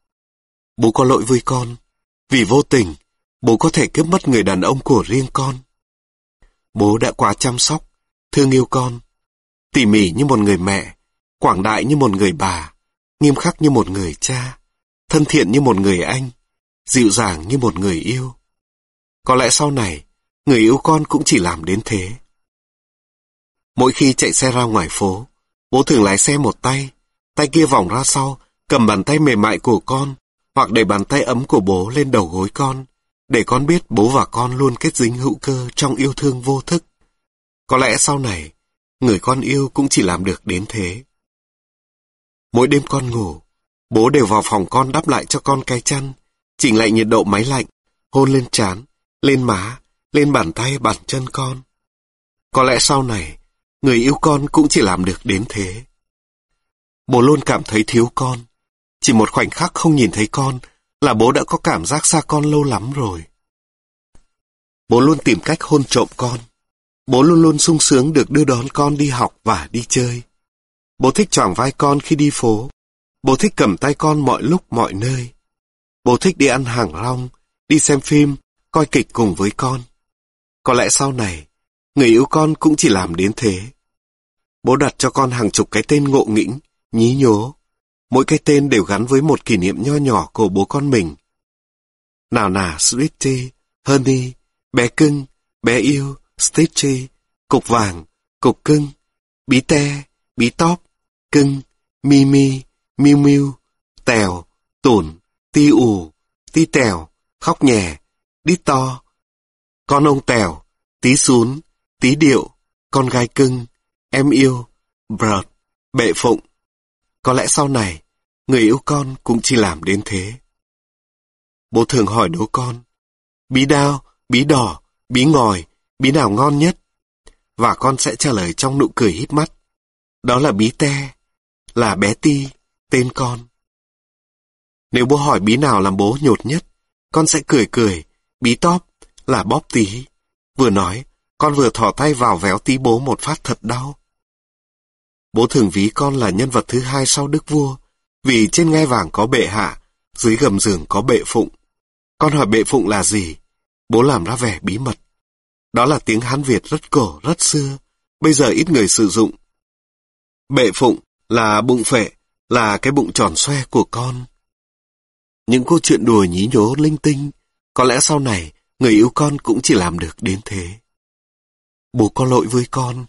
Bố có lỗi với con. Vì vô tình, bố có thể cướp mất người đàn ông của riêng con. Bố đã quá chăm sóc, thương yêu con. Tỉ mỉ như một người mẹ, quảng đại như một người bà, nghiêm khắc như một người cha, thân thiện như một người anh, dịu dàng như một người yêu. Có lẽ sau này, người yêu con cũng chỉ làm đến thế. Mỗi khi chạy xe ra ngoài phố, bố thường lái xe một tay, tay kia vòng ra sau, cầm bàn tay mềm mại của con, hoặc để bàn tay ấm của bố lên đầu gối con, để con biết bố và con luôn kết dính hữu cơ trong yêu thương vô thức. Có lẽ sau này, người con yêu cũng chỉ làm được đến thế. Mỗi đêm con ngủ, bố đều vào phòng con đắp lại cho con cái chăn, chỉnh lại nhiệt độ máy lạnh, hôn lên trán, lên má, lên bàn tay bàn chân con. Có lẽ sau này, người yêu con cũng chỉ làm được đến thế. Bố luôn cảm thấy thiếu con. Chỉ một khoảnh khắc không nhìn thấy con là bố đã có cảm giác xa con lâu lắm rồi. Bố luôn tìm cách hôn trộm con. Bố luôn luôn sung sướng được đưa đón con đi học và đi chơi. Bố thích choàng vai con khi đi phố. Bố thích cầm tay con mọi lúc mọi nơi. Bố thích đi ăn hàng rong, đi xem phim, coi kịch cùng với con. Có lẽ sau này, người yêu con cũng chỉ làm đến thế. Bố đặt cho con hàng chục cái tên ngộ nghĩnh, nhí nhố. Mỗi cái tên đều gắn với một kỷ niệm nho nhỏ của bố con mình. Nào nà Sweetie, Honey, bé cưng, bé yêu, Stitchy, cục vàng, cục cưng, bí te, bí tóp, cưng, Mimi, Miu Miu, tèo, tủn, ti ù, ti tèo, khóc nhè, đi to, con ông tèo, tí xuống, tí điệu, con gái cưng, em yêu, Brợt, bệ phụng. Có lẽ sau này, người yêu con cũng chỉ làm đến thế. Bố thường hỏi đố con, bí đao, bí đỏ, bí ngòi, bí nào ngon nhất? Và con sẽ trả lời trong nụ cười hít mắt. Đó là bí te, là bé ti, tên con. Nếu bố hỏi bí nào làm bố nhột nhất, con sẽ cười cười, bí tóp, là bóp tí. Vừa nói, con vừa thỏ tay vào véo tí bố một phát thật đau. Bố thường ví con là nhân vật thứ hai sau đức vua, vì trên ngai vàng có bệ hạ, dưới gầm giường có bệ phụng. Con hỏi bệ phụng là gì? Bố làm ra vẻ bí mật. Đó là tiếng Hán Việt rất cổ, rất xưa, bây giờ ít người sử dụng. Bệ phụng là bụng phệ, là cái bụng tròn xoe của con. Những câu chuyện đùa nhí nhố linh tinh, có lẽ sau này người yêu con cũng chỉ làm được đến thế. Bố có lỗi với con,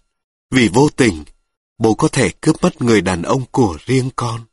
vì vô tình, bố có thể cướp mất người đàn ông của riêng con.